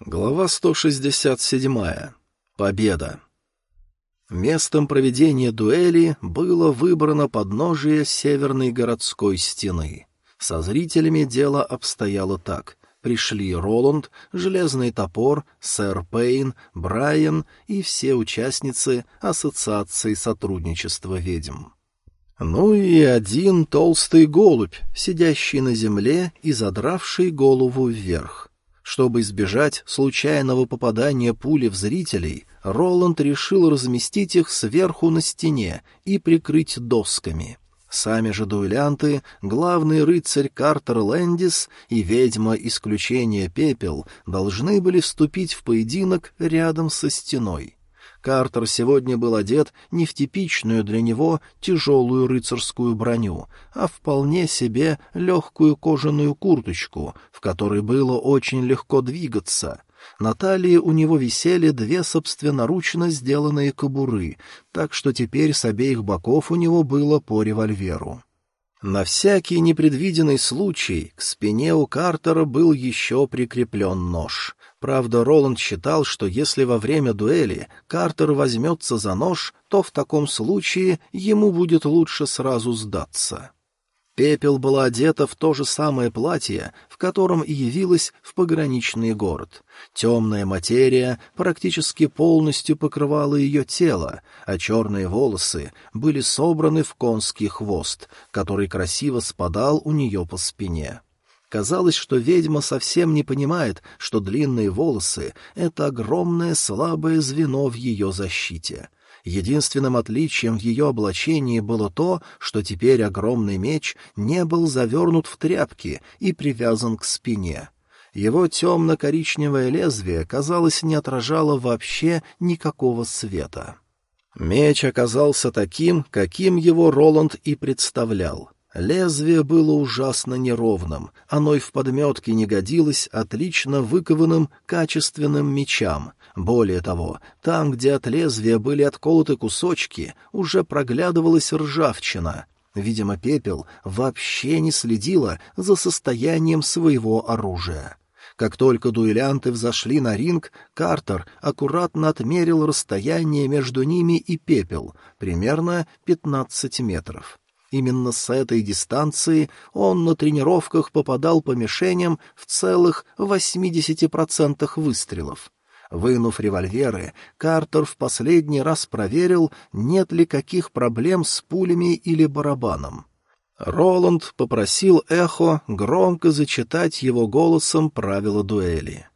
Глава 167. Победа. Местом проведения дуэли было выбрано подножие северной городской стены. Со зрителями дело обстояло так. Пришли Роланд, Железный топор, сэр Пейн, Брайан и все участницы Ассоциации сотрудничества ведьм. Ну и один толстый голубь, сидящий на земле и задравший голову вверх. Чтобы избежать случайного попадания пули в зрителей, Роланд решил разместить их сверху на стене и прикрыть досками. Сами же дуэлянты, главный рыцарь Картер Лэндис и ведьма исключения Пепел должны были вступить в поединок рядом со стеной. Картер сегодня был одет не в типичную для него тяжелую рыцарскую броню, а вполне себе легкую кожаную курточку, в которой было очень легко двигаться. На талии у него висели две собственноручно сделанные кобуры, так что теперь с обеих боков у него было по револьверу. На всякий непредвиденный случай к спине у Картера был еще прикреплен нож. Правда, Роланд считал, что если во время дуэли Картер возьмется за нож, то в таком случае ему будет лучше сразу сдаться. Пепел была одета в то же самое платье, в котором и явилась в пограничный город. Темная материя практически полностью покрывала ее тело, а черные волосы были собраны в конский хвост, который красиво спадал у нее по спине. Казалось, что ведьма совсем не понимает, что длинные волосы — это огромное слабое звено в ее защите. Единственным отличием в ее облачении было то, что теперь огромный меч не был завернут в тряпки и привязан к спине. Его темно-коричневое лезвие, казалось, не отражало вообще никакого света. Меч оказался таким, каким его Роланд и представлял. Лезвие было ужасно неровным, оно и в подметке не годилось отлично выкованным качественным мечам. Более того, там, где от лезвия были отколоты кусочки, уже проглядывалась ржавчина. Видимо, пепел вообще не следила за состоянием своего оружия. Как только дуэлянты взошли на ринг, Картер аккуратно отмерил расстояние между ними и пепел, примерно пятнадцать метров. Именно с этой дистанции он на тренировках попадал по мишеням в целых 80% выстрелов. Вынув револьверы, Картер в последний раз проверил, нет ли каких проблем с пулями или барабаном. Роланд попросил Эхо громко зачитать его голосом правила дуэли.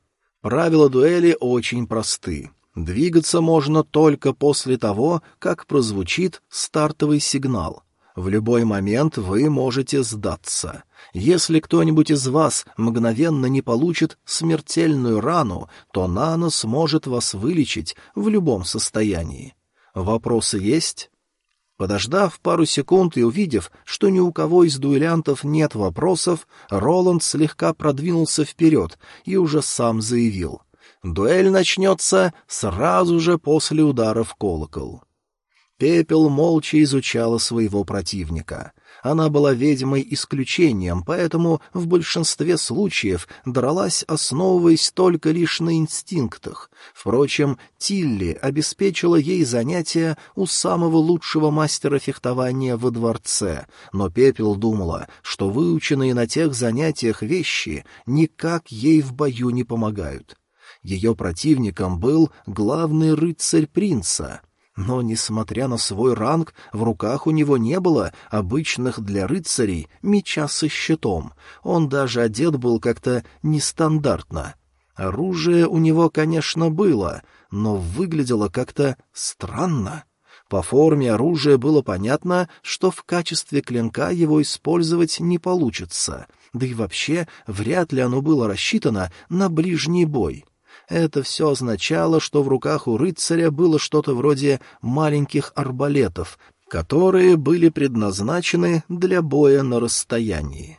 Правила дуэли очень просты. Двигаться можно только после того, как прозвучит стартовый сигнал. В любой момент вы можете сдаться. Если кто-нибудь из вас мгновенно не получит смертельную рану, то Нано сможет вас вылечить в любом состоянии. Вопросы есть? Подождав пару секунд и увидев, что ни у кого из дуэлянтов нет вопросов, Роланд слегка продвинулся вперед и уже сам заявил. «Дуэль начнется сразу же после удара в колокол». Пепел молча изучала своего противника. Она была ведьмой исключением, поэтому в большинстве случаев дралась, основываясь только лишь на инстинктах. Впрочем, Тилли обеспечила ей занятия у самого лучшего мастера фехтования во дворце, но Пепел думала, что выученные на тех занятиях вещи никак ей в бою не помогают. Ее противником был главный рыцарь принца — но, несмотря на свой ранг, в руках у него не было обычных для рыцарей меча со щитом. Он даже одет был как-то нестандартно. Оружие у него, конечно, было, но выглядело как-то странно. По форме оружия было понятно, что в качестве клинка его использовать не получится, да и вообще вряд ли оно было рассчитано на ближний бой. Это все означало, что в руках у рыцаря было что-то вроде маленьких арбалетов, которые были предназначены для боя на расстоянии.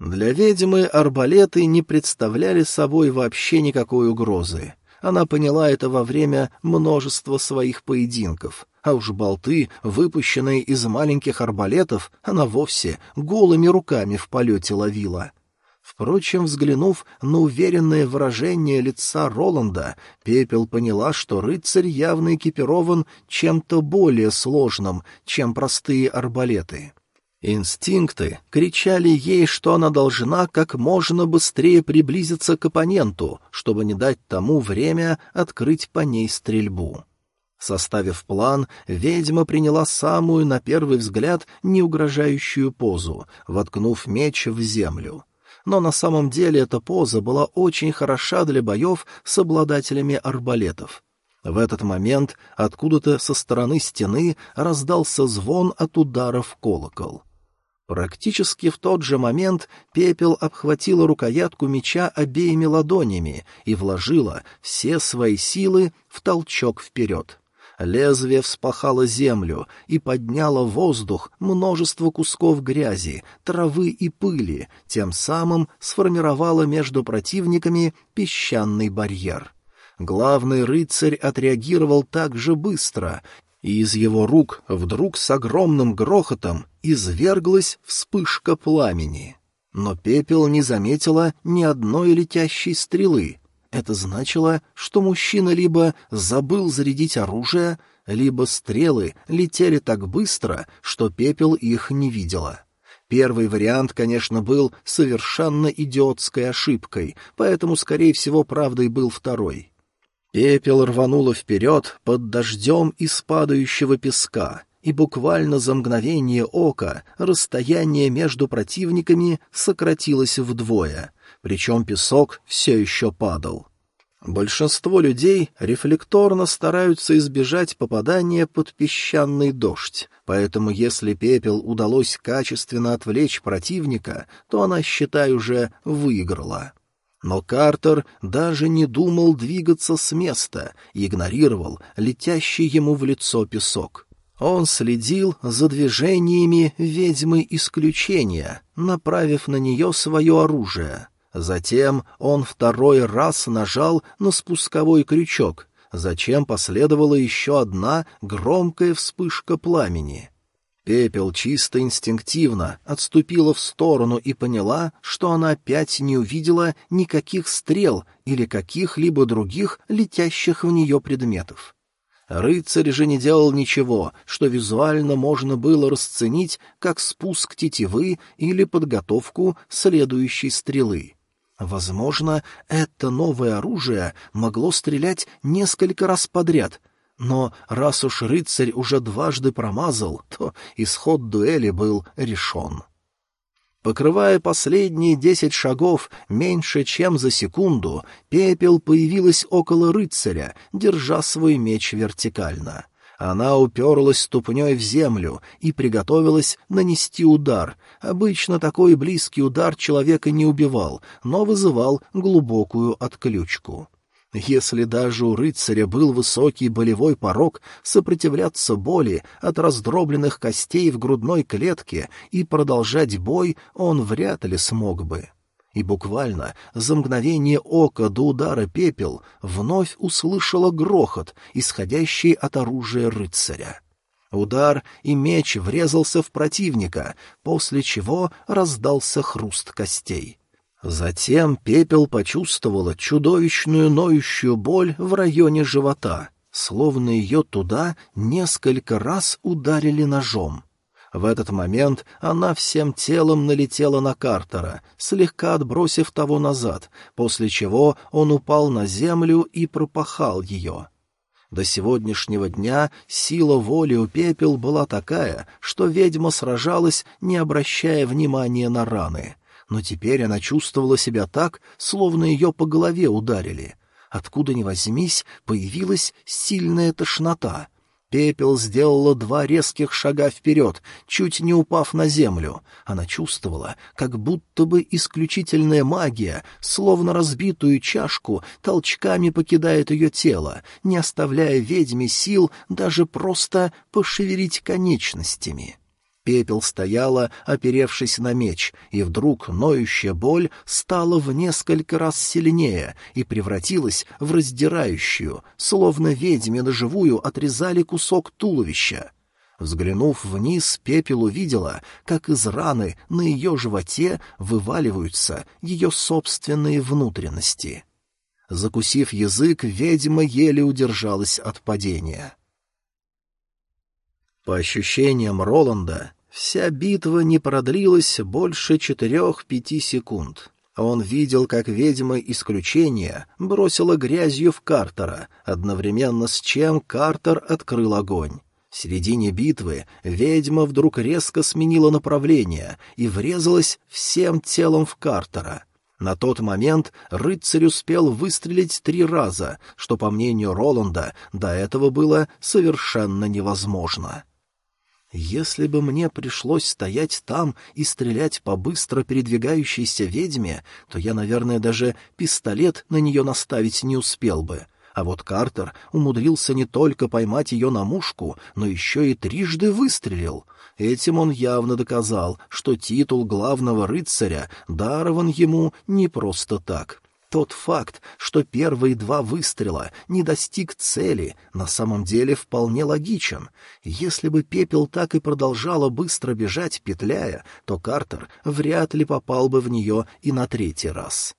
Для ведьмы арбалеты не представляли собой вообще никакой угрозы. Она поняла это во время множества своих поединков, а уж болты, выпущенные из маленьких арбалетов, она вовсе голыми руками в полете ловила — Впрочем, взглянув на уверенное выражение лица Роланда, Пепел поняла, что рыцарь явно экипирован чем-то более сложным, чем простые арбалеты. Инстинкты кричали ей, что она должна как можно быстрее приблизиться к оппоненту, чтобы не дать тому время открыть по ней стрельбу. Составив план, ведьма приняла самую, на первый взгляд, неугрожающую позу, воткнув меч в землю. Но на самом деле эта поза была очень хороша для боев с обладателями арбалетов. В этот момент откуда-то со стороны стены раздался звон от удара в колокол. Практически в тот же момент пепел обхватила рукоятку меча обеими ладонями и вложила все свои силы в толчок вперед. Лезвие вспахало землю и подняло в воздух множество кусков грязи, травы и пыли, тем самым сформировало между противниками песчаный барьер. Главный рыцарь отреагировал так же быстро и из его рук вдруг с огромным грохотом изверглась вспышка пламени. Но пепел не заметила ни одной летящей стрелы. Это значило, что мужчина либо забыл зарядить оружие, либо стрелы летели так быстро, что пепел их не видела. Первый вариант, конечно, был совершенно идиотской ошибкой, поэтому, скорее всего, правдой был второй. Пепел рвануло вперед под дождем из падающего песка, и буквально за мгновение ока расстояние между противниками сократилось вдвое, причем песок все еще падал. Большинство людей рефлекторно стараются избежать попадания под песчаный дождь, поэтому если пепел удалось качественно отвлечь противника, то она, считай, уже выиграла. Но Картер даже не думал двигаться с места и игнорировал летящий ему в лицо песок. Он следил за движениями ведьмы исключения, направив на нее свое оружие. Затем он второй раз нажал на спусковой крючок, зачем последовала еще одна громкая вспышка пламени. Пепел чисто инстинктивно отступила в сторону и поняла, что она опять не увидела никаких стрел или каких-либо других летящих в нее предметов. Рыцарь же не делал ничего, что визуально можно было расценить как спуск тетивы или подготовку следующей стрелы. Возможно, это новое оружие могло стрелять несколько раз подряд, но раз уж рыцарь уже дважды промазал, то исход дуэли был решен. Покрывая последние десять шагов меньше, чем за секунду, пепел появилась около рыцаря, держа свой меч вертикально. Она уперлась ступней в землю и приготовилась нанести удар. Обычно такой близкий удар человека не убивал, но вызывал глубокую отключку. Если даже у рыцаря был высокий болевой порог сопротивляться боли от раздробленных костей в грудной клетке и продолжать бой он вряд ли смог бы. И буквально за мгновение ока до удара пепел вновь услышала грохот, исходящий от оружия рыцаря. Удар и меч врезался в противника, после чего раздался хруст костей. Затем пепел почувствовала чудовищную ноющую боль в районе живота, словно ее туда несколько раз ударили ножом. В этот момент она всем телом налетела на Картера, слегка отбросив того назад, после чего он упал на землю и пропахал ее. До сегодняшнего дня сила воли у пепел была такая, что ведьма сражалась, не обращая внимания на раны — но теперь она чувствовала себя так, словно ее по голове ударили. Откуда ни возьмись, появилась сильная тошнота. Пепел сделала два резких шага вперед, чуть не упав на землю. Она чувствовала, как будто бы исключительная магия, словно разбитую чашку, толчками покидает ее тело, не оставляя ведьме сил даже просто пошевелить конечностями. Пепел стояла, оперевшись на меч, и вдруг ноющая боль стала в несколько раз сильнее и превратилась в раздирающую, словно ведьме на живую отрезали кусок туловища. Взглянув вниз, Пепел увидела, как из раны на ее животе вываливаются ее собственные внутренности. Закусив язык, ведьма еле удержалась от падения. По ощущениям Роланда, вся битва не продлилась больше четырех-пяти секунд. Он видел, как ведьма исключения бросила грязью в Картера, одновременно с чем Картер открыл огонь. В середине битвы ведьма вдруг резко сменила направление и врезалась всем телом в Картера. На тот момент рыцарь успел выстрелить три раза, что, по мнению Роланда, до этого было совершенно невозможно. Если бы мне пришлось стоять там и стрелять по быстро передвигающейся ведьме, то я, наверное, даже пистолет на нее наставить не успел бы. А вот Картер умудрился не только поймать ее на мушку, но еще и трижды выстрелил. Этим он явно доказал, что титул главного рыцаря дарован ему не просто так — тот факт, что первые два выстрела не достиг цели, на самом деле вполне логичен. Если бы пепел так и продолжала быстро бежать, петляя, то Картер вряд ли попал бы в нее и на третий раз.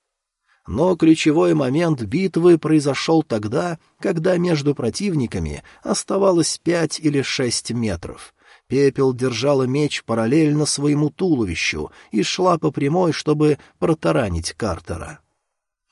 Но ключевой момент битвы произошел тогда, когда между противниками оставалось пять или шесть метров — Пепел держала меч параллельно своему туловищу и шла по прямой, чтобы протаранить Картера.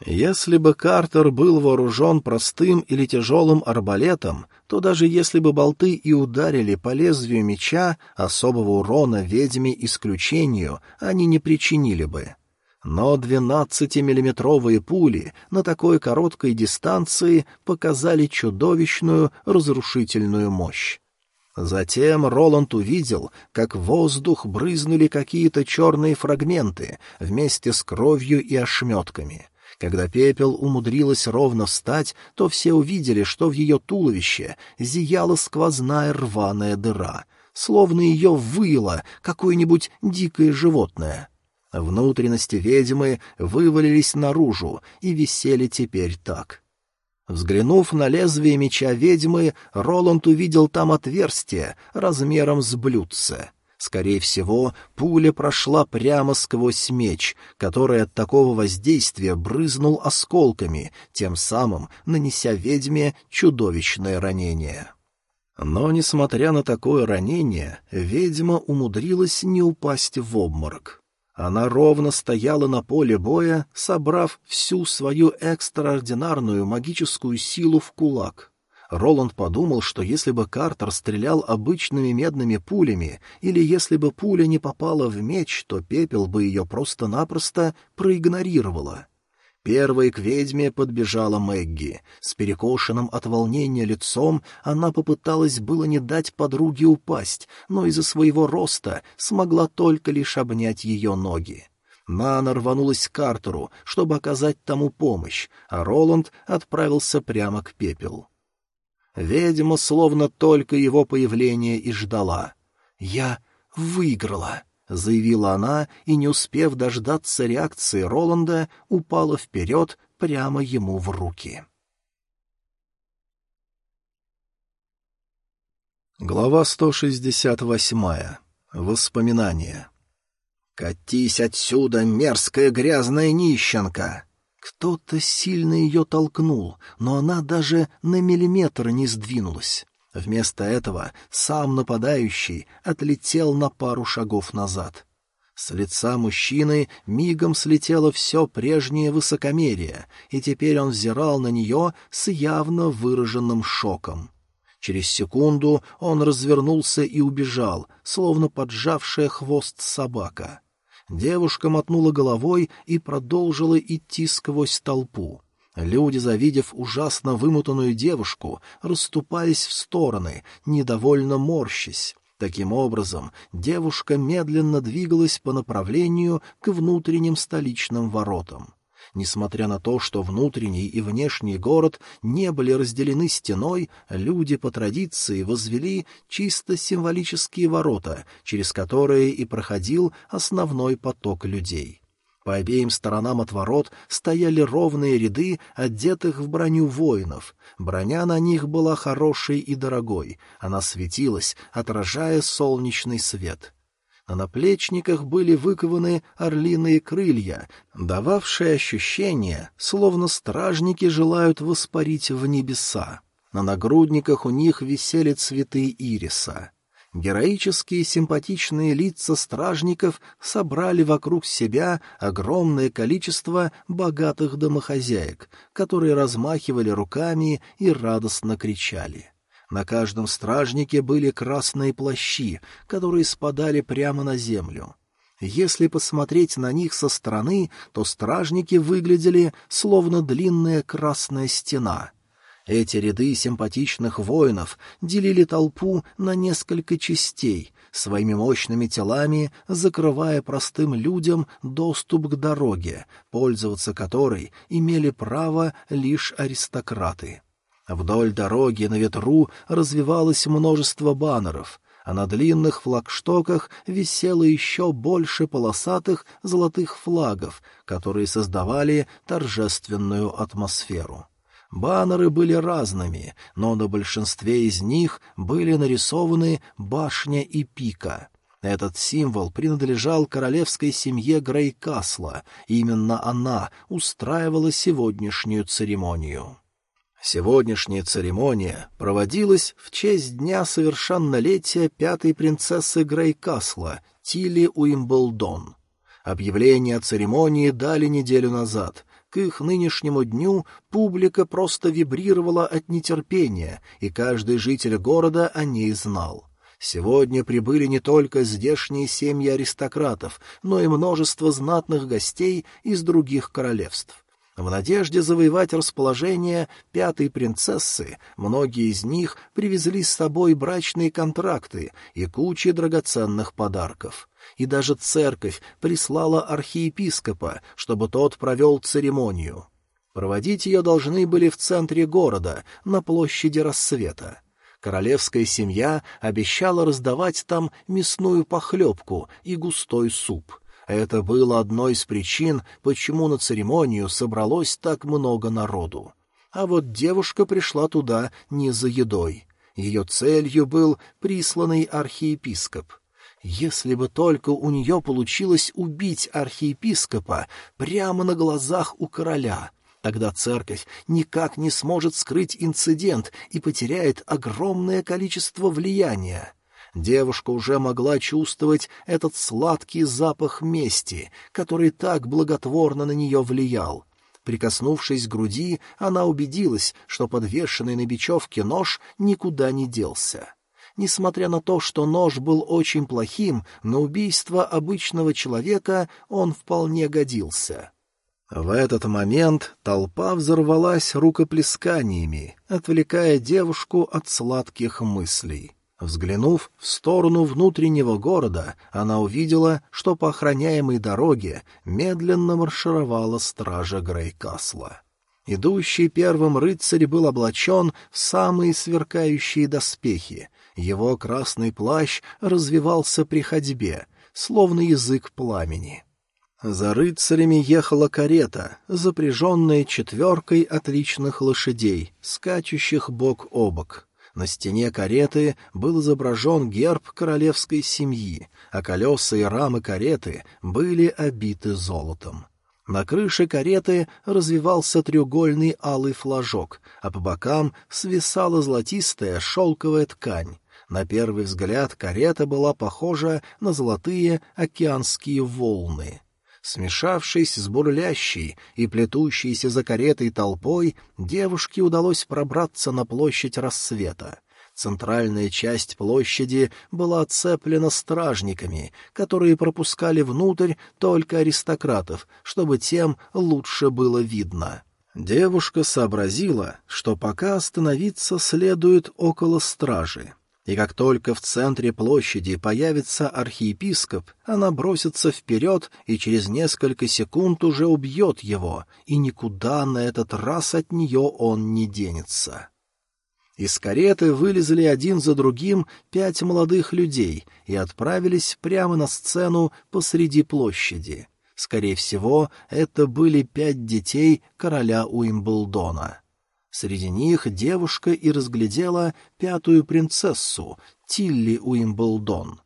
Если бы Картер был вооружен простым или тяжелым арбалетом, то даже если бы болты и ударили по лезвию меча, особого урона ведьме исключению они не причинили бы. Но двенадцатимиллиметровые пули на такой короткой дистанции показали чудовищную разрушительную мощь. Затем Роланд увидел, как в воздух брызнули какие-то черные фрагменты вместе с кровью и ошметками — когда пепел умудрилась ровно встать, то все увидели, что в ее туловище зияла сквозная рваная дыра, словно ее выло какое-нибудь дикое животное. Внутренности ведьмы вывалились наружу и висели теперь так. Взглянув на лезвие меча ведьмы, Роланд увидел там отверстие размером с блюдце — Скорее всего, пуля прошла прямо сквозь меч, который от такого воздействия брызнул осколками, тем самым нанеся ведьме чудовищное ранение. Но, несмотря на такое ранение, ведьма умудрилась не упасть в обморок. Она ровно стояла на поле боя, собрав всю свою экстраординарную магическую силу в кулак — Роланд подумал, что если бы Картер стрелял обычными медными пулями, или если бы пуля не попала в меч, то пепел бы ее просто-напросто проигнорировала. Первой к ведьме подбежала Мэгги. С перекошенным от волнения лицом она попыталась было не дать подруге упасть, но из-за своего роста смогла только лишь обнять ее ноги. Нана рванулась к Картеру, чтобы оказать тому помощь, а Роланд отправился прямо к пепелу. Ведьма словно только его появление и ждала. «Я выиграла», — заявила она, и, не успев дождаться реакции Роланда, упала вперед прямо ему в руки. Глава 168. Воспоминания. «Катись отсюда, мерзкая грязная нищенка!» Кто-то сильно ее толкнул, но она даже на миллиметр не сдвинулась. Вместо этого сам нападающий отлетел на пару шагов назад. С лица мужчины мигом слетело все прежнее высокомерие, и теперь он взирал на нее с явно выраженным шоком. Через секунду он развернулся и убежал, словно поджавшая хвост собака. Девушка мотнула головой и продолжила идти сквозь толпу. Люди, завидев ужасно вымотанную девушку, расступались в стороны, недовольно морщась. Таким образом, девушка медленно двигалась по направлению к внутренним столичным воротам. Несмотря на то, что внутренний и внешний город не были разделены стеной, люди по традиции возвели чисто символические ворота, через которые и проходил основной поток людей. По обеим сторонам от ворот стояли ровные ряды одетых в броню воинов. Броня на них была хорошей и дорогой, она светилась, отражая солнечный свет. На наплечниках были выкованы орлиные крылья, дававшие ощущение, словно стражники желают воспарить в небеса. На нагрудниках у них висели цветы ириса. Героические симпатичные лица стражников собрали вокруг себя огромное количество богатых домохозяек, которые размахивали руками и радостно кричали. На каждом стражнике были красные плащи, которые спадали прямо на землю. Если посмотреть на них со стороны, то стражники выглядели словно длинная красная стена — эти ряды симпатичных воинов делили толпу на несколько частей, своими мощными телами закрывая простым людям доступ к дороге, пользоваться которой имели право лишь аристократы. Вдоль дороги на ветру развивалось множество баннеров, а на длинных флагштоках висело еще больше полосатых золотых флагов, которые создавали торжественную атмосферу. Баннеры были разными, но на большинстве из них были нарисованы башня и пика. Этот символ принадлежал королевской семье Грейкасла, именно она устраивала сегодняшнюю церемонию. Сегодняшняя церемония проводилась в честь дня совершеннолетия пятой принцессы Грейкасла, Тили Уимблдон. Объявление о церемонии дали неделю назад, к их нынешнему дню публика просто вибрировала от нетерпения, и каждый житель города о ней знал. Сегодня прибыли не только здешние семьи аристократов, но и множество знатных гостей из других королевств. В надежде завоевать расположение пятой принцессы, многие из них привезли с собой брачные контракты и кучи драгоценных подарков и даже церковь прислала архиепископа, чтобы тот провел церемонию. Проводить ее должны были в центре города, на площади рассвета. Королевская семья обещала раздавать там мясную похлебку и густой суп. Это было одной из причин, почему на церемонию собралось так много народу. А вот девушка пришла туда не за едой. Ее целью был присланный архиепископ. Если бы только у нее получилось убить архиепископа прямо на глазах у короля, тогда церковь никак не сможет скрыть инцидент и потеряет огромное количество влияния. Девушка уже могла чувствовать этот сладкий запах мести, который так благотворно на нее влиял. Прикоснувшись к груди, она убедилась, что подвешенный на бечевке нож никуда не делся. Несмотря на то, что нож был очень плохим, на убийство обычного человека он вполне годился. В этот момент толпа взорвалась рукоплесканиями, отвлекая девушку от сладких мыслей. Взглянув в сторону внутреннего города, она увидела, что по охраняемой дороге медленно маршировала стража Грейкасла. Идущий первым рыцарь был облачен в самые сверкающие доспехи, его красный плащ развивался при ходьбе, словно язык пламени. За рыцарями ехала карета, запряженная четверкой отличных лошадей, скачущих бок о бок. На стене кареты был изображен герб королевской семьи, а колеса и рамы кареты были обиты золотом. На крыше кареты развивался треугольный алый флажок, а по бокам свисала золотистая шелковая ткань. На первый взгляд карета была похожа на золотые океанские волны. Смешавшись с бурлящей и плетущейся за каретой толпой, девушке удалось пробраться на площадь рассвета. Центральная часть площади была оцеплена стражниками, которые пропускали внутрь только аристократов, чтобы тем лучше было видно. Девушка сообразила, что пока остановиться следует около стражи. И как только в центре площади появится архиепископ, она бросится вперед и через несколько секунд уже убьет его, и никуда на этот раз от нее он не денется. Из кареты вылезли один за другим пять молодых людей и отправились прямо на сцену посреди площади. Скорее всего, это были пять детей короля Уимблдона. Среди них девушка и разглядела пятую принцессу, Тилли Уимблдон.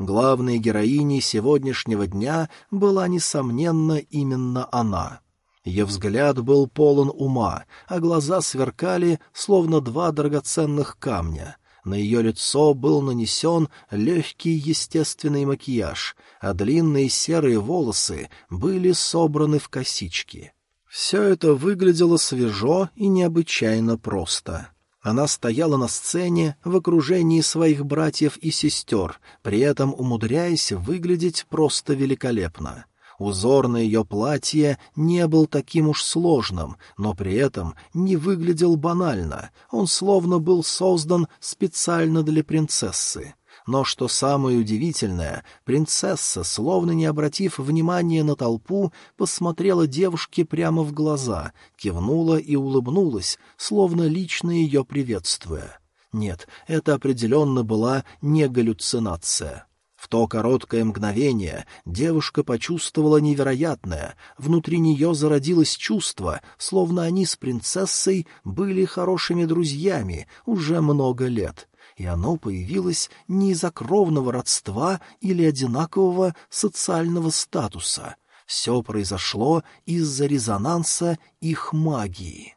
Главной героиней сегодняшнего дня была, несомненно, именно она. Ее взгляд был полон ума, а глаза сверкали, словно два драгоценных камня. На ее лицо был нанесен легкий естественный макияж, а длинные серые волосы были собраны в косички. Все это выглядело свежо и необычайно просто. Она стояла на сцене в окружении своих братьев и сестер, при этом умудряясь выглядеть просто великолепно. Узор на ее платье не был таким уж сложным, но при этом не выглядел банально, он словно был создан специально для принцессы. Но что самое удивительное, принцесса, словно не обратив внимания на толпу, посмотрела девушке прямо в глаза, кивнула и улыбнулась, словно лично ее приветствуя. Нет, это определенно была не галлюцинация. В то короткое мгновение девушка почувствовала невероятное, внутри нее зародилось чувство, словно они с принцессой были хорошими друзьями уже много лет, и оно появилось не из-за кровного родства или одинакового социального статуса. Все произошло из-за резонанса их магии.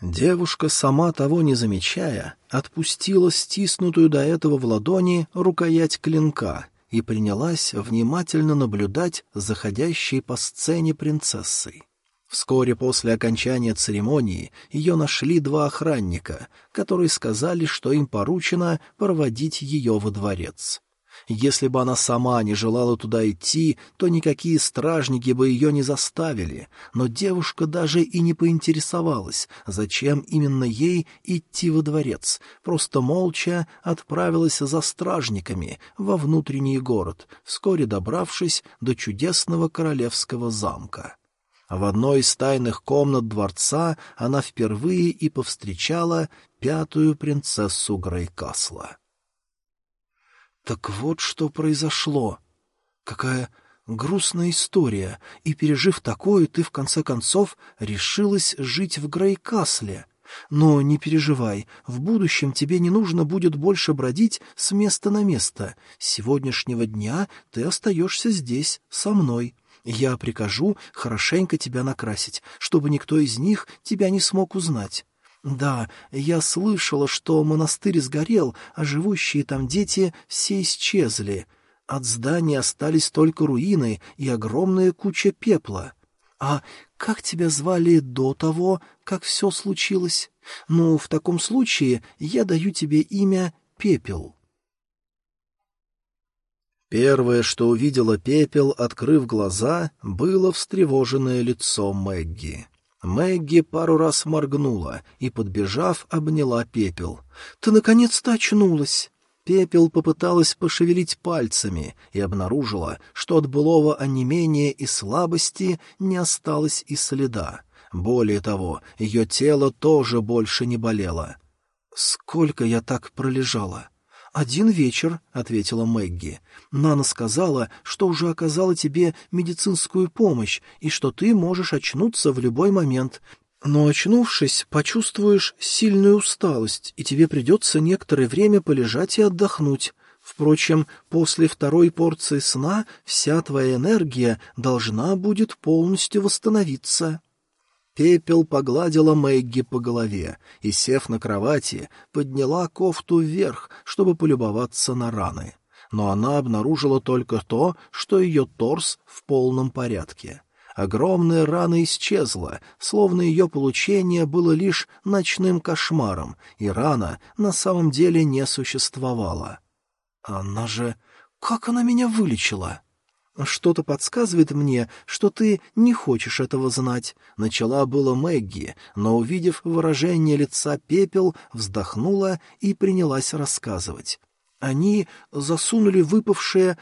Девушка, сама того не замечая, отпустила стиснутую до этого в ладони рукоять клинка и принялась внимательно наблюдать заходящей по сцене принцессой. Вскоре после окончания церемонии ее нашли два охранника, которые сказали, что им поручено проводить ее во дворец. Если бы она сама не желала туда идти, то никакие стражники бы ее не заставили, но девушка даже и не поинтересовалась, зачем именно ей идти во дворец, просто молча отправилась за стражниками во внутренний город, вскоре добравшись до чудесного королевского замка. В одной из тайных комнат дворца она впервые и повстречала пятую принцессу Грейкасла. Так вот что произошло. Какая грустная история, и, пережив такое, ты, в конце концов, решилась жить в Грейкасле. Но не переживай, в будущем тебе не нужно будет больше бродить с места на место. С сегодняшнего дня ты остаешься здесь, со мной. Я прикажу хорошенько тебя накрасить, чтобы никто из них тебя не смог узнать. Да, я слышала, что монастырь сгорел, а живущие там дети все исчезли. От здания остались только руины и огромная куча пепла. А как тебя звали до того, как все случилось? Ну, в таком случае я даю тебе имя Пепел. Первое, что увидела Пепел, открыв глаза, было встревоженное лицо Мэгги. Мэгги пару раз моргнула и, подбежав, обняла пепел. «Ты наконец-то очнулась!» Пепел попыталась пошевелить пальцами и обнаружила, что от былого онемения и слабости не осталось и следа. Более того, ее тело тоже больше не болело. «Сколько я так пролежала?» «Один вечер», — ответила Мэгги. «Нана сказала, что уже оказала тебе медицинскую помощь и что ты можешь очнуться в любой момент. Но, очнувшись, почувствуешь сильную усталость, и тебе придется некоторое время полежать и отдохнуть. Впрочем, после второй порции сна вся твоя энергия должна будет полностью восстановиться». Пепел погладила Мэгги по голове и, сев на кровати, подняла кофту вверх, чтобы полюбоваться на раны. Но она обнаружила только то, что ее торс в полном порядке. Огромная рана исчезла, словно ее получение было лишь ночным кошмаром, и рана на самом деле не существовала. Она же... Как она меня вылечила? «Что-то подсказывает мне, что ты не хочешь этого знать», — начала было Мэгги, но, увидев выражение лица пепел, вздохнула и принялась рассказывать. «Они засунули выпавшие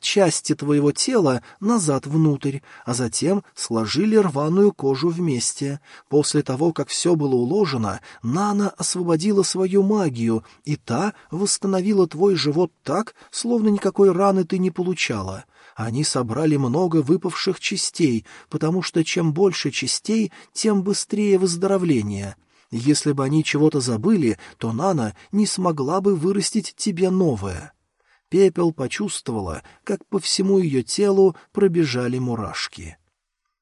части твоего тела назад внутрь, а затем сложили рваную кожу вместе. После того, как все было уложено, Нана освободила свою магию, и та восстановила твой живот так, словно никакой раны ты не получала. Они собрали много выпавших частей, потому что чем больше частей, тем быстрее выздоровление. Если бы они чего-то забыли, то Нана не смогла бы вырастить тебе новое. Пепел почувствовала, как по всему ее телу пробежали мурашки.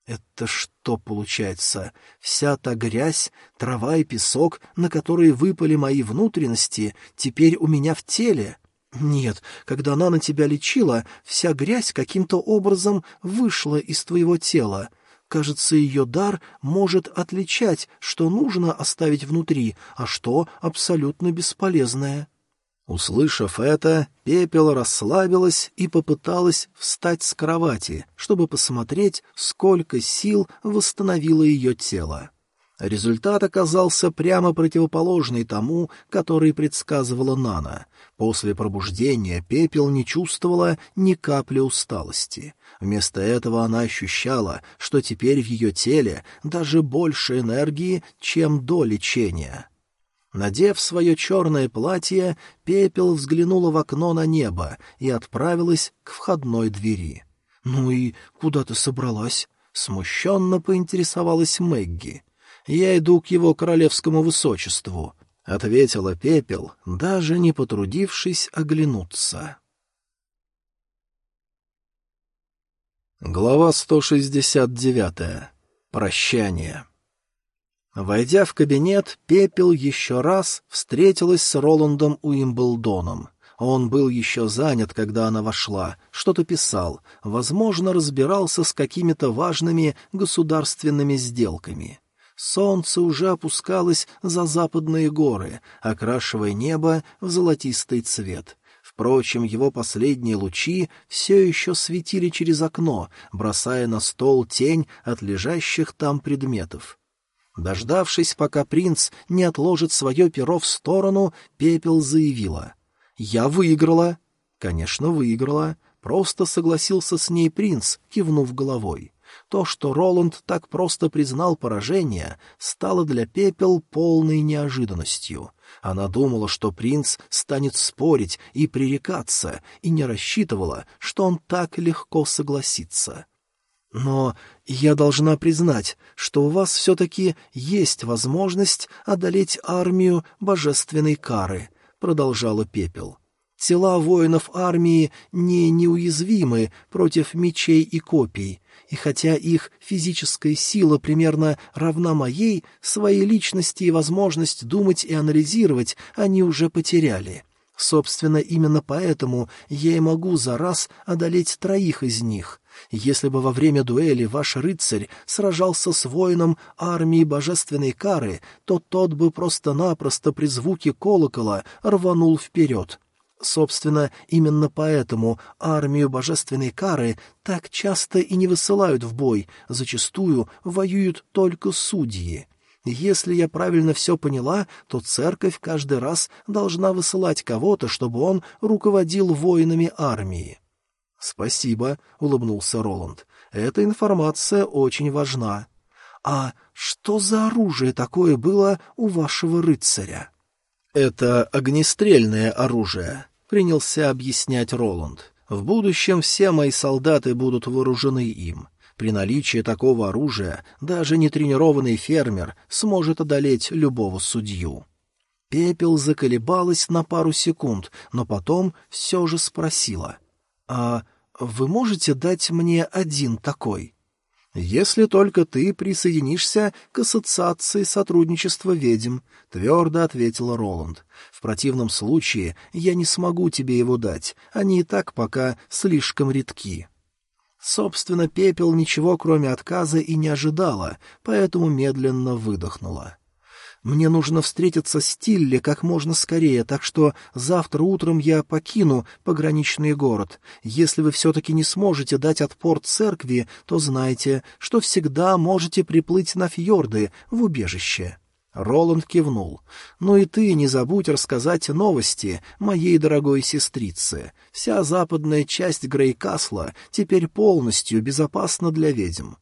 Это что получается? Вся та грязь, трава и песок, на которые выпали мои внутренности, теперь у меня в теле? Нет, когда она на тебя лечила, вся грязь каким-то образом вышла из твоего тела. Кажется, ее дар может отличать, что нужно оставить внутри, а что абсолютно бесполезное. Услышав это, пепел расслабилась и попыталась встать с кровати, чтобы посмотреть, сколько сил восстановило ее тело. Результат оказался прямо противоположный тому, который предсказывала Нана. После пробуждения пепел не чувствовала ни капли усталости. Вместо этого она ощущала, что теперь в ее теле даже больше энергии, чем до лечения. Надев свое черное платье, пепел взглянула в окно на небо и отправилась к входной двери. «Ну и куда ты собралась?» — смущенно поинтересовалась Мэгги. «Я иду к его королевскому высочеству», — ответила пепел, даже не потрудившись оглянуться. Глава 169. Прощание. Войдя в кабинет, Пепел еще раз встретилась с Роландом Уимблдоном. Он был еще занят, когда она вошла, что-то писал, возможно, разбирался с какими-то важными государственными сделками. Солнце уже опускалось за западные горы, окрашивая небо в золотистый цвет. Впрочем, его последние лучи все еще светили через окно, бросая на стол тень от лежащих там предметов. Дождавшись, пока принц не отложит свое перо в сторону, пепел заявила. «Я выиграла». «Конечно, выиграла». Просто согласился с ней принц, кивнув головой. То, что Роланд так просто признал поражение, стало для пепел полной неожиданностью. Она думала, что принц станет спорить и пререкаться, и не рассчитывала, что он так легко согласится. Но я должна признать, что у вас все-таки есть возможность одолеть армию божественной кары, — продолжала Пепел. Тела воинов армии не неуязвимы против мечей и копий, и хотя их физическая сила примерно равна моей, свои личности и возможность думать и анализировать они уже потеряли. Собственно, именно поэтому я и могу за раз одолеть троих из них. Если бы во время дуэли ваш рыцарь сражался с воином армии божественной кары, то тот бы просто-напросто при звуке колокола рванул вперед. Собственно, именно поэтому армию божественной кары так часто и не высылают в бой, зачастую воюют только судьи. Если я правильно все поняла, то церковь каждый раз должна высылать кого-то, чтобы он руководил воинами армии. «Спасибо», — улыбнулся Роланд. «Эта информация очень важна». «А что за оружие такое было у вашего рыцаря?» «Это огнестрельное оружие», — принялся объяснять Роланд. «В будущем все мои солдаты будут вооружены им. При наличии такого оружия даже нетренированный фермер сможет одолеть любого судью». Пепел заколебалась на пару секунд, но потом все же спросила. «А вы можете дать мне один такой? Если только ты присоединишься к ассоциации сотрудничества ведьм, твердо ответила Роланд. В противном случае я не смогу тебе его дать, они и так пока слишком редки. Собственно, пепел ничего, кроме отказа, и не ожидала, поэтому медленно выдохнула. Мне нужно встретиться с Тилли как можно скорее, так что завтра утром я покину пограничный город. Если вы все-таки не сможете дать отпор церкви, то знайте, что всегда можете приплыть на фьорды в убежище». Роланд кивнул. «Ну и ты не забудь рассказать новости моей дорогой сестрице. Вся западная часть Грейкасла теперь полностью безопасна для ведьм».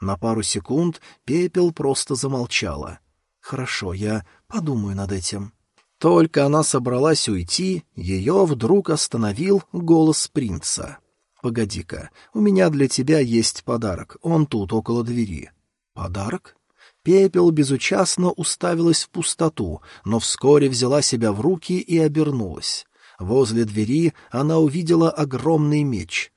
На пару секунд пепел просто замолчала. «Хорошо, я подумаю над этим». Только она собралась уйти, ее вдруг остановил голос принца. Погоди-ка, у меня для тебя есть подарок, он тут, около двери». «Подарок?» Пепел безучастно уставилась в пустоту, но вскоре взяла себя в руки и обернулась. Возле двери она увидела огромный меч.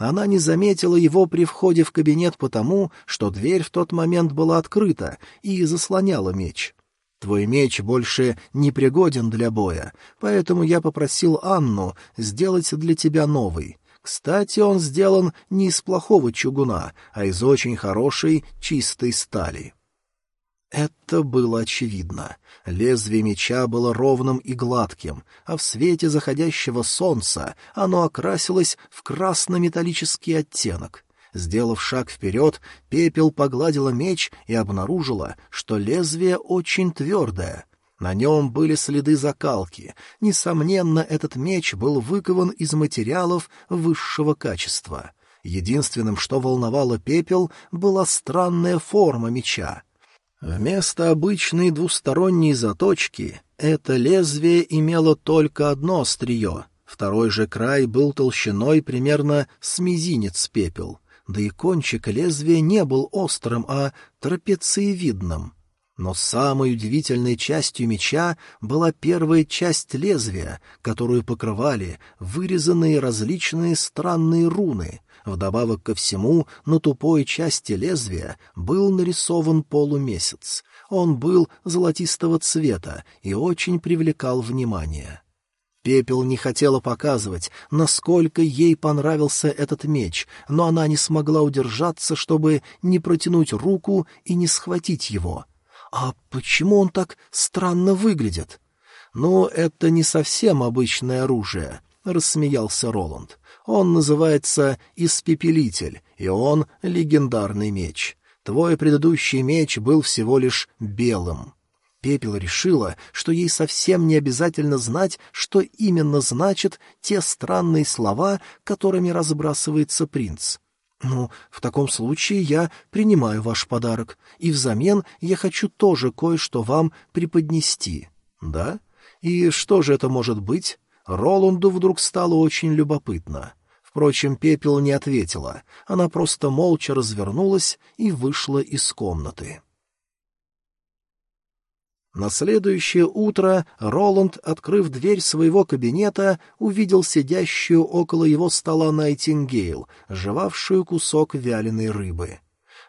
Она не заметила его при входе в кабинет потому, что дверь в тот момент была открыта и заслоняла меч. Твой меч больше не пригоден для боя, поэтому я попросил Анну сделать для тебя новый. Кстати, он сделан не из плохого чугуна, а из очень хорошей чистой стали. Это было очевидно. Лезвие меча было ровным и гладким, а в свете заходящего солнца оно окрасилось в красно-металлический оттенок. Сделав шаг вперед, пепел погладила меч и обнаружила, что лезвие очень твердое. На нем были следы закалки. Несомненно, этот меч был выкован из материалов высшего качества. Единственным, что волновало пепел, была странная форма меча — Вместо обычной двусторонней заточки это лезвие имело только одно острие, второй же край был толщиной примерно с мизинец пепел, да и кончик лезвия не был острым, а трапециевидным. Но самой удивительной частью меча была первая часть лезвия, которую покрывали вырезанные различные странные руны — Вдобавок ко всему, на тупой части лезвия был нарисован полумесяц. Он был золотистого цвета и очень привлекал внимание. Пепел не хотела показывать, насколько ей понравился этот меч, но она не смогла удержаться, чтобы не протянуть руку и не схватить его. «А почему он так странно выглядит?» «Ну, это не совсем обычное оружие», — рассмеялся Роланд. Он называется «Испепелитель», и он — легендарный меч. Твой предыдущий меч был всего лишь белым. Пепел решила, что ей совсем не обязательно знать, что именно значат те странные слова, которыми разбрасывается принц. «Ну, в таком случае я принимаю ваш подарок, и взамен я хочу тоже кое-что вам преподнести». «Да? И что же это может быть?» Роланду вдруг стало очень любопытно. Впрочем, Пепел не ответила, она просто молча развернулась и вышла из комнаты. На следующее утро Роланд, открыв дверь своего кабинета, увидел сидящую около его стола Найтингейл, жевавшую кусок вяленой рыбы.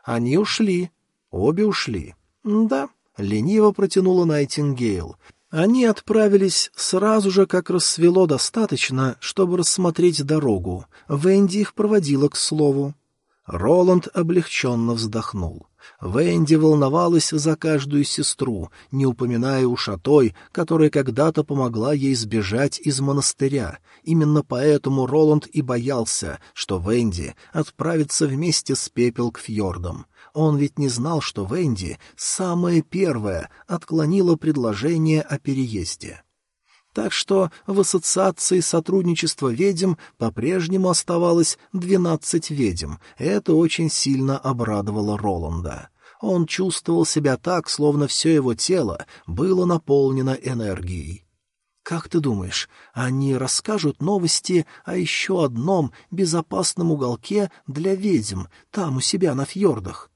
Они ушли. Обе ушли. «Да», — лениво протянула Найтингейл, они отправились сразу же, как рассвело достаточно, чтобы рассмотреть дорогу. Венди их проводила к слову. Роланд облегченно вздохнул. Венди волновалась за каждую сестру, не упоминая уж о той, которая когда-то помогла ей сбежать из монастыря. Именно поэтому Роланд и боялся, что Венди отправится вместе с Пепел к фьордам. Он ведь не знал, что Венди, самая первая, отклонила предложение о переезде. Так что в ассоциации сотрудничества ведьм по-прежнему оставалось двенадцать ведьм, и это очень сильно обрадовало Роланда. Он чувствовал себя так, словно все его тело было наполнено энергией. «Как ты думаешь, они расскажут новости о еще одном безопасном уголке для ведьм, там у себя на фьордах?»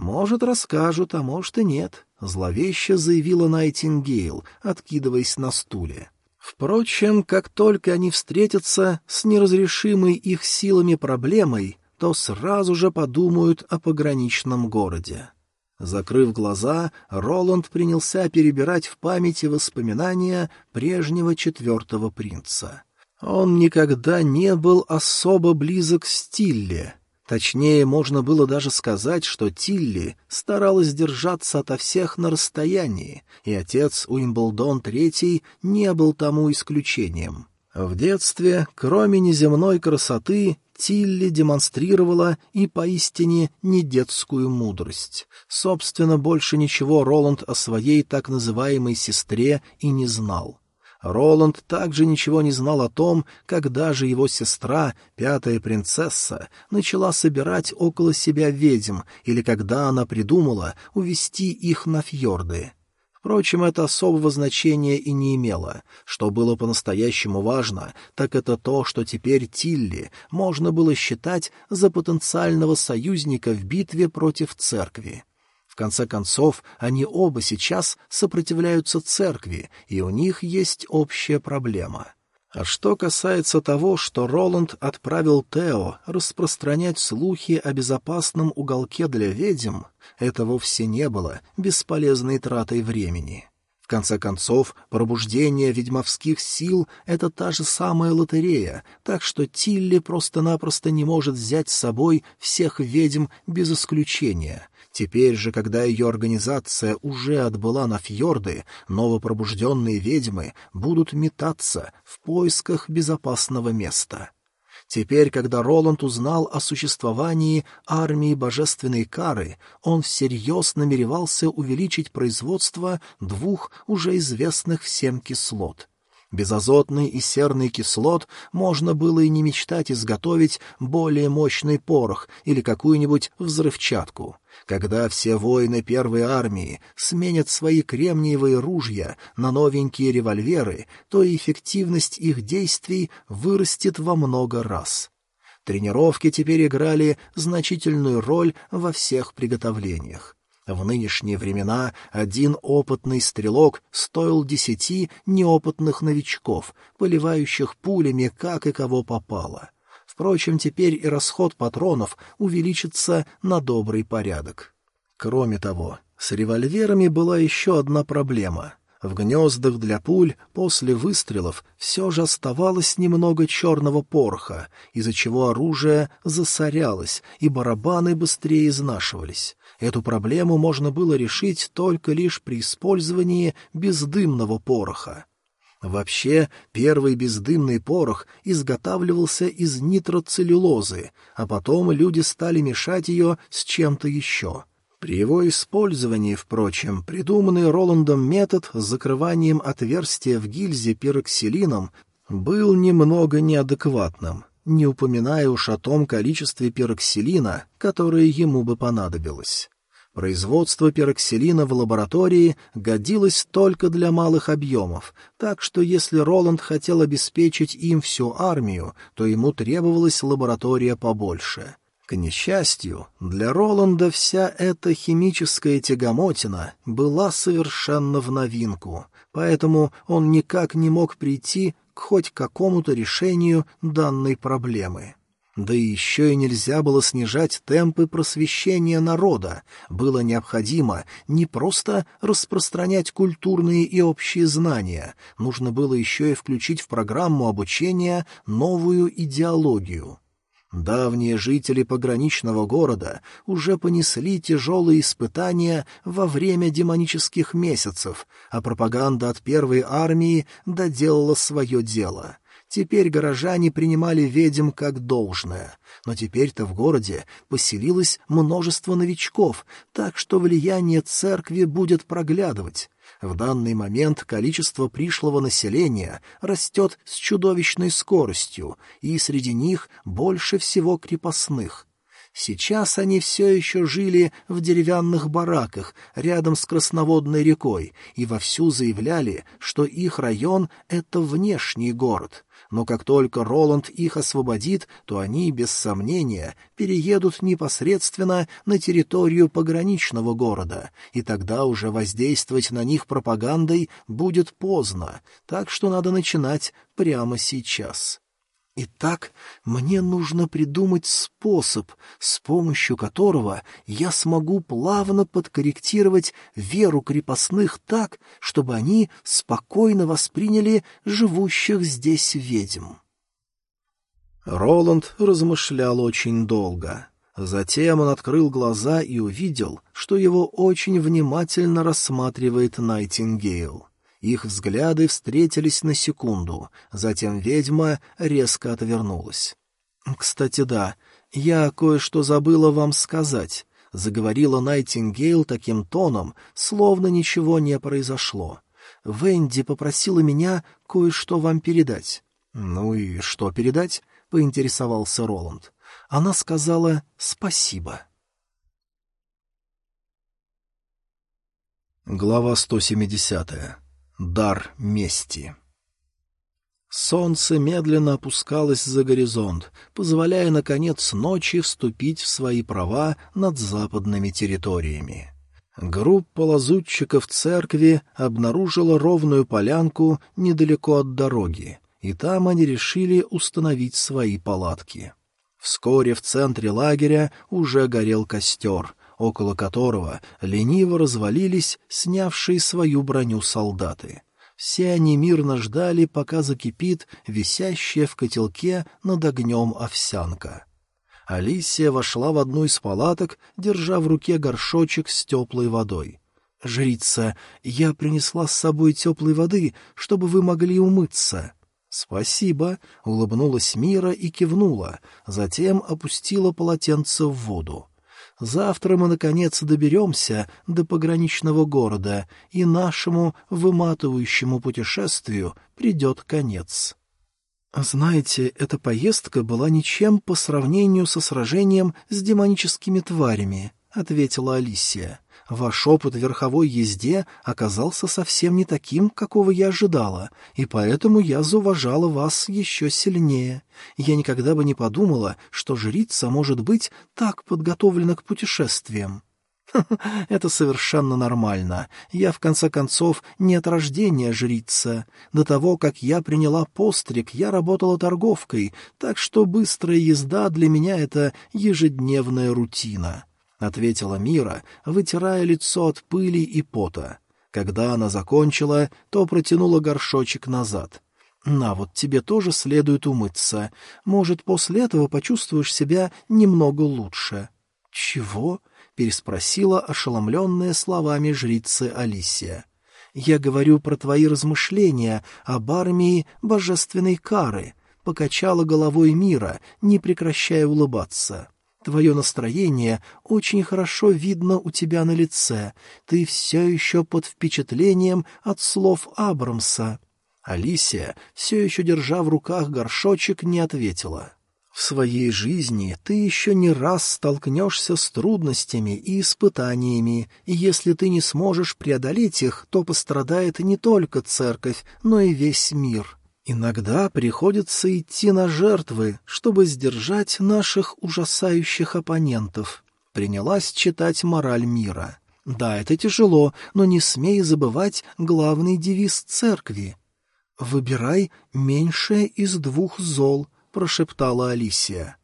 «Может, расскажут, а может и нет», — зловеще заявила Найтингейл, откидываясь на стуле. Впрочем, как только они встретятся с неразрешимой их силами проблемой, то сразу же подумают о пограничном городе. Закрыв глаза, Роланд принялся перебирать в памяти воспоминания прежнего четвертого принца. Он никогда не был особо близок к Стилле, Точнее, можно было даже сказать, что Тилли старалась держаться ото всех на расстоянии, и отец Уимблдон III не был тому исключением. В детстве, кроме неземной красоты, Тилли демонстрировала и поистине недетскую мудрость. Собственно, больше ничего Роланд о своей так называемой сестре и не знал. Роланд также ничего не знал о том, когда же его сестра, пятая принцесса, начала собирать около себя ведьм, или когда она придумала увести их на фьорды. Впрочем, это особого значения и не имело. Что было по-настоящему важно, так это то, что теперь Тилли можно было считать за потенциального союзника в битве против церкви. В конце концов, они оба сейчас сопротивляются церкви, и у них есть общая проблема — а что касается того, что Роланд отправил Тео распространять слухи о безопасном уголке для ведьм, это вовсе не было бесполезной тратой времени. В конце концов, пробуждение ведьмовских сил — это та же самая лотерея, так что Тилли просто-напросто не может взять с собой всех ведьм без исключения — Теперь же, когда ее организация уже отбыла на фьорды, новопробужденные ведьмы будут метаться в поисках безопасного места. Теперь, когда Роланд узнал о существовании армии божественной кары, он всерьез намеревался увеличить производство двух уже известных всем кислот. Безазотный и серный кислот можно было и не мечтать изготовить более мощный порох или какую-нибудь взрывчатку. Когда все воины первой армии сменят свои кремниевые ружья на новенькие револьверы, то эффективность их действий вырастет во много раз. Тренировки теперь играли значительную роль во всех приготовлениях. В нынешние времена один опытный стрелок стоил десяти неопытных новичков, поливающих пулями как и кого попало. Впрочем, теперь и расход патронов увеличится на добрый порядок. Кроме того, с револьверами была еще одна проблема. В гнездах для пуль после выстрелов все же оставалось немного черного пороха, из-за чего оружие засорялось, и барабаны быстрее изнашивались. Эту проблему можно было решить только лишь при использовании бездымного пороха. Вообще, первый бездымный порох изготавливался из нитроцеллюлозы, а потом люди стали мешать ее с чем-то еще. При его использовании, впрочем, придуманный Роландом метод с закрыванием отверстия в гильзе пироксилином был немного неадекватным, не упоминая уж о том количестве пироксилина, которое ему бы понадобилось. Производство пероксилина в лаборатории годилось только для малых объемов, так что если Роланд хотел обеспечить им всю армию, то ему требовалась лаборатория побольше. К несчастью, для Роланда вся эта химическая тягомотина была совершенно в новинку, поэтому он никак не мог прийти к хоть какому-то решению данной проблемы. Да и еще и нельзя было снижать темпы просвещения народа, было необходимо не просто распространять культурные и общие знания, нужно было еще и включить в программу обучения новую идеологию. Давние жители пограничного города уже понесли тяжелые испытания во время демонических месяцев, а пропаганда от первой армии доделала свое дело. Теперь горожане принимали ведьм как должное, но теперь-то в городе поселилось множество новичков, так что влияние церкви будет проглядывать. В данный момент количество пришлого населения растет с чудовищной скоростью, и среди них больше всего крепостных. Сейчас они все еще жили в деревянных бараках рядом с Красноводной рекой и вовсю заявляли, что их район — это внешний город — но как только Роланд их освободит, то они, без сомнения, переедут непосредственно на территорию пограничного города, и тогда уже воздействовать на них пропагандой будет поздно, так что надо начинать прямо сейчас. Итак, мне нужно придумать способ, с помощью которого я смогу плавно подкорректировать веру крепостных так, чтобы они спокойно восприняли живущих здесь ведьм. Роланд размышлял очень долго. Затем он открыл глаза и увидел, что его очень внимательно рассматривает Найтингейл. Их взгляды встретились на секунду, затем ведьма резко отвернулась. «Кстати, да, я кое-что забыла вам сказать», — заговорила Найтингейл таким тоном, словно ничего не произошло. «Венди попросила меня кое-что вам передать». «Ну и что передать?» — поинтересовался Роланд. Она сказала «спасибо». Глава 170. Дар мести. Солнце медленно опускалось за горизонт, позволяя, наконец, ночи вступить в свои права над западными территориями. Группа лазутчиков церкви обнаружила ровную полянку недалеко от дороги, и там они решили установить свои палатки. Вскоре в центре лагеря уже горел костер, около которого лениво развалились снявшие свою броню солдаты. Все они мирно ждали, пока закипит висящая в котелке над огнем овсянка. Алисия вошла в одну из палаток, держа в руке горшочек с теплой водой. — Жрица, я принесла с собой теплой воды, чтобы вы могли умыться. — Спасибо, — улыбнулась Мира и кивнула, затем опустила полотенце в воду. Завтра мы, наконец, доберемся до пограничного города, и нашему выматывающему путешествию придет конец. Знаете, эта поездка была ничем по сравнению со сражением с демоническими тварями, — ответила Алисия. Ваш опыт в верховой езде оказался совсем не таким, какого я ожидала, и поэтому я зауважала вас еще сильнее. Я никогда бы не подумала, что жрица может быть так подготовлена к путешествиям. Это совершенно нормально. Я, в конце концов, не от рождения жрица. До того, как я приняла постриг, я работала торговкой, так что быстрая езда для меня — это ежедневная рутина. — ответила Мира, вытирая лицо от пыли и пота. Когда она закончила, то протянула горшочек назад. «На, вот тебе тоже следует умыться. Может, после этого почувствуешь себя немного лучше». «Чего?» — переспросила ошеломленная словами жрицы Алисия. «Я говорю про твои размышления об армии божественной кары», — покачала головой мира, не прекращая улыбаться. Твое настроение очень хорошо видно у тебя на лице. Ты все еще под впечатлением от слов Абрамса». Алисия, все еще держа в руках горшочек, не ответила. «В своей жизни ты еще не раз столкнешься с трудностями и испытаниями, и если ты не сможешь преодолеть их, то пострадает не только церковь, но и весь мир». Иногда приходится идти на жертвы, чтобы сдержать наших ужасающих оппонентов. Принялась читать мораль мира. Да, это тяжело, но не смей забывать главный девиз церкви. «Выбирай меньшее из двух зол», — прошептала Алисия.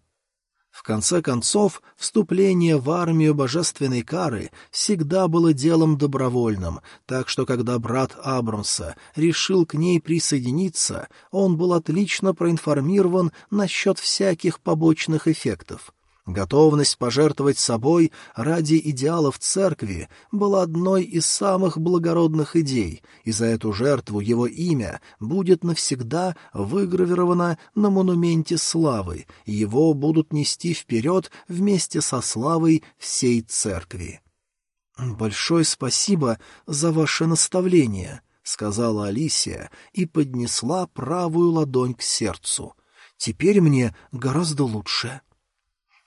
Конце концов, вступление в армию божественной кары всегда было делом добровольным, так что когда брат Абрамса решил к ней присоединиться, он был отлично проинформирован насчет всяких побочных эффектов. Готовность пожертвовать собой ради идеалов церкви была одной из самых благородных идей, и за эту жертву его имя будет навсегда выгравировано на монументе славы, его будут нести вперед вместе со славой всей церкви. «Большое спасибо за ваше наставление», — сказала Алисия и поднесла правую ладонь к сердцу. «Теперь мне гораздо лучше».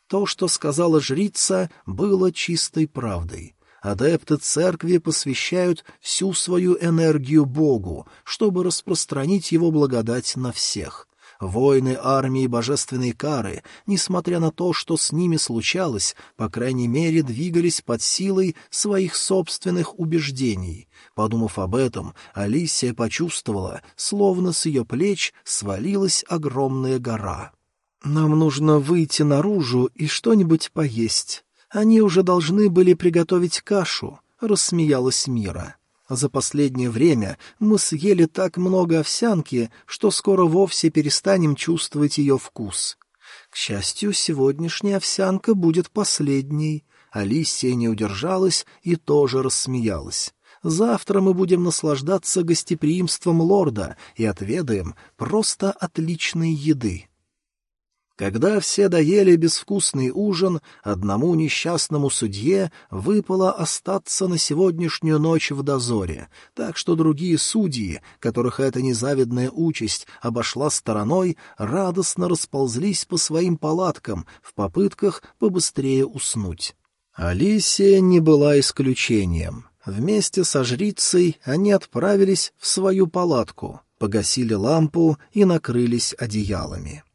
То, что сказала жрица, было чистой правдой. Адепты церкви посвящают всю свою энергию Богу, чтобы распространить его благодать на всех. Воины армии божественной кары, несмотря на то, что с ними случалось, по крайней мере, двигались под силой своих собственных убеждений. Подумав об этом, Алисия почувствовала, словно с ее плеч свалилась огромная гора. «Нам нужно выйти наружу и что-нибудь поесть. Они уже должны были приготовить кашу», — рассмеялась Мира. «За последнее время мы съели так много овсянки, что скоро вовсе перестанем чувствовать ее вкус. К счастью, сегодняшняя овсянка будет последней». Алисия не удержалась и тоже рассмеялась. Завтра мы будем наслаждаться гостеприимством лорда и отведаем просто отличной еды. Когда все доели безвкусный ужин, одному несчастному судье выпало остаться на сегодняшнюю ночь в дозоре, так что другие судьи, которых эта незавидная участь обошла стороной, радостно расползлись по своим палаткам в попытках побыстрее уснуть. Алисия не была исключением. Вместе со жрицей они отправились в свою палатку, погасили лампу и накрылись одеялами.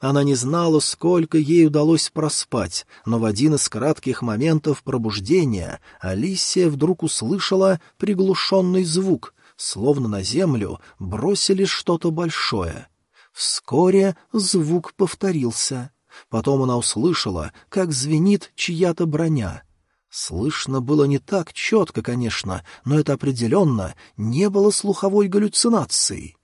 Она не знала, сколько ей удалось проспать, но в один из кратких моментов пробуждения Алисия вдруг услышала приглушенный звук, словно на землю бросили что-то большое. Вскоре звук повторился. Потом она услышала, как звенит чья-то броня. Слышно было не так четко, конечно, но это определенно не было слуховой галлюцинацией.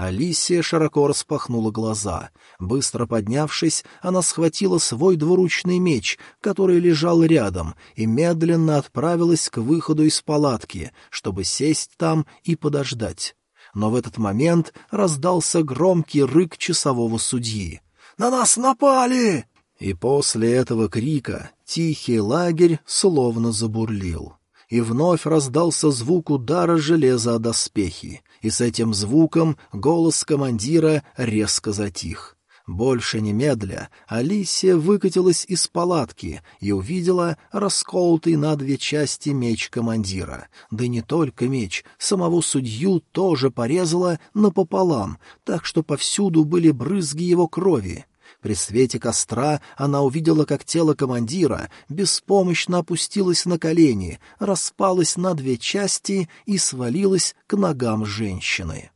Алисия широко распахнула глаза. Быстро поднявшись, она схватила свой двуручный меч, который лежал рядом, и медленно отправилась к выходу из палатки, чтобы сесть там и подождать. Но в этот момент раздался громкий рык часового судьи. «На нас напали!» И после этого крика тихий лагерь словно забурлил. И вновь раздался звук удара железа о доспехи и с этим звуком голос командира резко затих. Больше немедля Алисия выкатилась из палатки и увидела расколотый на две части меч командира. Да не только меч, самого судью тоже порезала напополам, так что повсюду были брызги его крови. При свете костра она увидела, как тело командира беспомощно опустилось на колени, распалось на две части и свалилось к ногам женщины.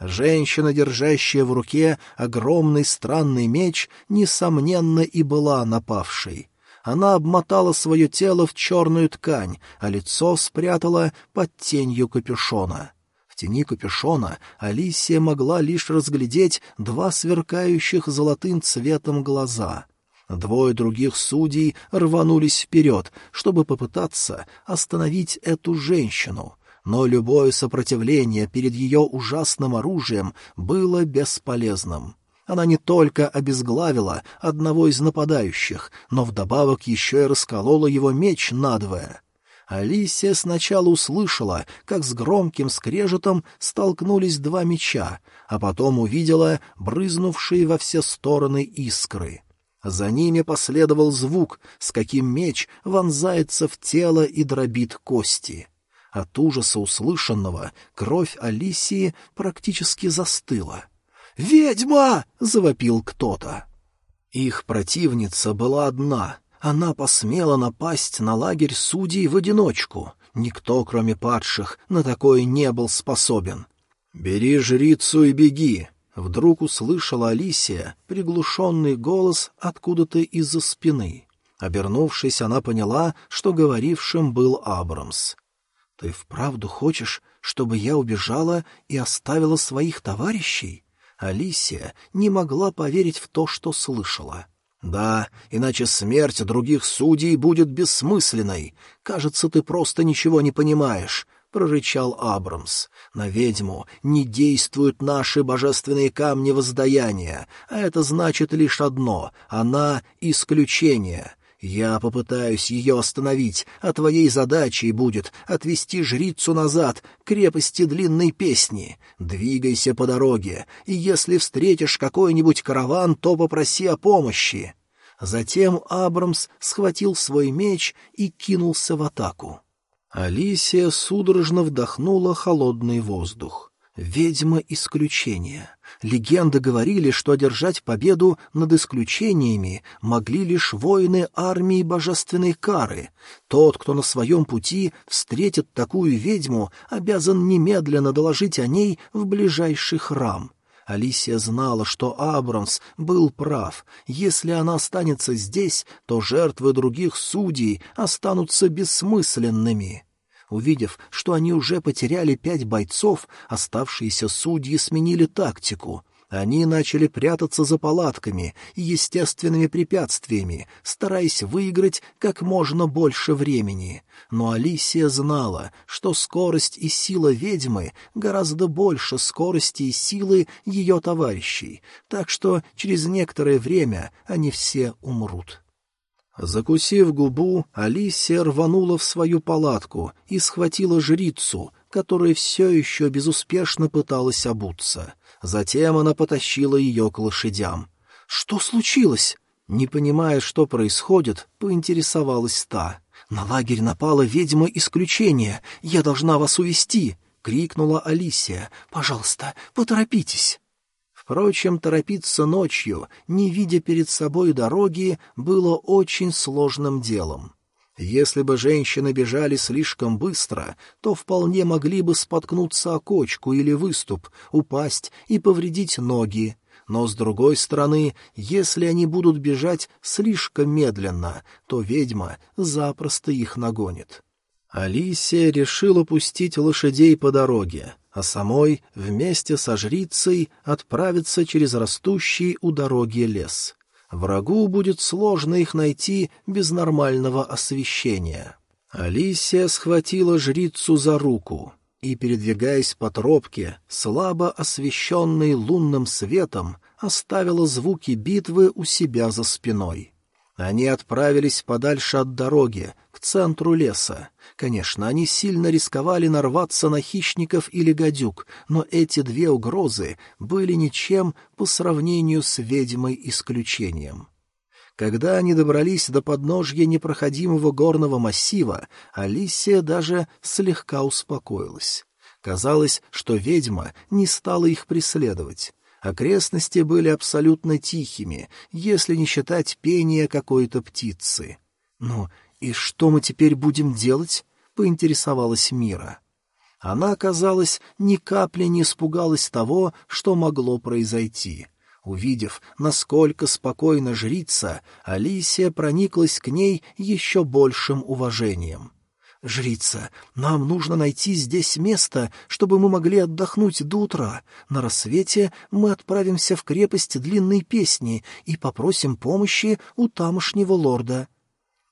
Женщина, держащая в руке огромный странный меч, несомненно и была напавшей. Она обмотала свое тело в черную ткань, а лицо спрятала под тенью капюшона тени капюшона Алисия могла лишь разглядеть два сверкающих золотым цветом глаза. Двое других судей рванулись вперед, чтобы попытаться остановить эту женщину, но любое сопротивление перед ее ужасным оружием было бесполезным. Она не только обезглавила одного из нападающих, но вдобавок еще и расколола его меч надвое — Алисия сначала услышала, как с громким скрежетом столкнулись два меча, а потом увидела брызнувшие во все стороны искры. За ними последовал звук, с каким меч вонзается в тело и дробит кости. От ужаса услышанного кровь Алисии практически застыла. «Ведьма!» — завопил кто-то. Их противница была одна, она посмела напасть на лагерь судей в одиночку. Никто, кроме падших, на такое не был способен. «Бери жрицу и беги!» Вдруг услышала Алисия приглушенный голос откуда-то из-за спины. Обернувшись, она поняла, что говорившим был Абрамс. «Ты вправду хочешь, чтобы я убежала и оставила своих товарищей?» Алисия не могла поверить в то, что слышала. Да, иначе смерть других судей будет бессмысленной. Кажется, ты просто ничего не понимаешь, — прорычал Абрамс. На ведьму не действуют наши божественные камни воздаяния, а это значит лишь одно — она — исключение. Я попытаюсь ее остановить, а твоей задачей будет отвести жрицу назад к крепости длинной песни. Двигайся по дороге, и если встретишь какой-нибудь караван, то попроси о помощи». Затем Абрамс схватил свой меч и кинулся в атаку. Алисия судорожно вдохнула холодный воздух. Ведьма исключения. Легенды говорили, что одержать победу над исключениями могли лишь воины армии божественной кары. Тот, кто на своем пути встретит такую ведьму, обязан немедленно доложить о ней в ближайший храм. Алисия знала, что Абрамс был прав. Если она останется здесь, то жертвы других судей останутся бессмысленными. Увидев, что они уже потеряли пять бойцов, оставшиеся судьи сменили тактику. Они начали прятаться за палатками и естественными препятствиями, стараясь выиграть как можно больше времени. Но Алисия знала, что скорость и сила ведьмы гораздо больше скорости и силы ее товарищей, так что через некоторое время они все умрут. Закусив губу, Алисия рванула в свою палатку и схватила жрицу, которая все еще безуспешно пыталась обуться. Затем она потащила ее к лошадям. «Что случилось?» Не понимая, что происходит, поинтересовалась та. «На лагерь напала ведьма исключения! Я должна вас увести!» — крикнула Алисия. «Пожалуйста, поторопитесь!» Впрочем, торопиться ночью, не видя перед собой дороги, было очень сложным делом. Если бы женщины бежали слишком быстро, то вполне могли бы споткнуться о кочку или выступ, упасть и повредить ноги. Но, с другой стороны, если они будут бежать слишком медленно, то ведьма запросто их нагонит. Алисия решила пустить лошадей по дороге, а самой вместе со жрицей отправиться через растущий у дороги лес. Врагу будет сложно их найти без нормального освещения. Алисия схватила жрицу за руку и, передвигаясь по тропке, слабо освещенной лунным светом, оставила звуки битвы у себя за спиной. Они отправились подальше от дороги, к центру леса. Конечно, они сильно рисковали нарваться на хищников или гадюк, но эти две угрозы были ничем по сравнению с ведьмой исключением. Когда они добрались до подножья непроходимого горного массива, Алисия даже слегка успокоилась. Казалось, что ведьма не стала их преследовать. Окрестности были абсолютно тихими, если не считать пения какой-то птицы. «Ну, и что мы теперь будем делать?» — поинтересовалась Мира. Она, казалось, ни капли не испугалась того, что могло произойти. Увидев, насколько спокойно жрица, Алисия прониклась к ней еще большим уважением. «Жрица, нам нужно найти здесь место, чтобы мы могли отдохнуть до утра. На рассвете мы отправимся в крепость длинной песни и попросим помощи у тамошнего лорда».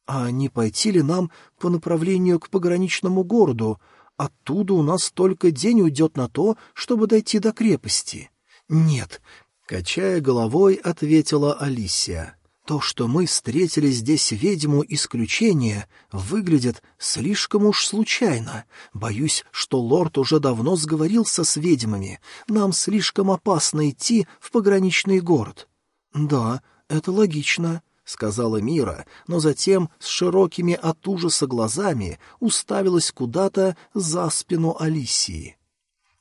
А не пойти ли нам по направлению к пограничному городу? Оттуда у нас только день уйдет на то, чтобы дойти до крепости. Нет, — качая головой, ответила Алисия. То, что мы встретили здесь ведьму исключения, выглядит слишком уж случайно. Боюсь, что лорд уже давно сговорился с ведьмами. Нам слишком опасно идти в пограничный город. Да, это логично. — сказала Мира, но затем с широкими от ужаса глазами уставилась куда-то за спину Алисии.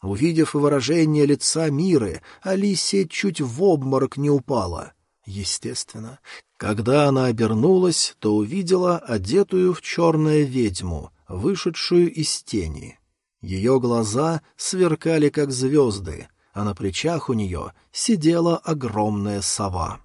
Увидев выражение лица Миры, Алисия чуть в обморок не упала. Естественно. Когда она обернулась, то увидела одетую в черное ведьму, вышедшую из тени. Ее глаза сверкали, как звезды, а на плечах у нее сидела огромная сова.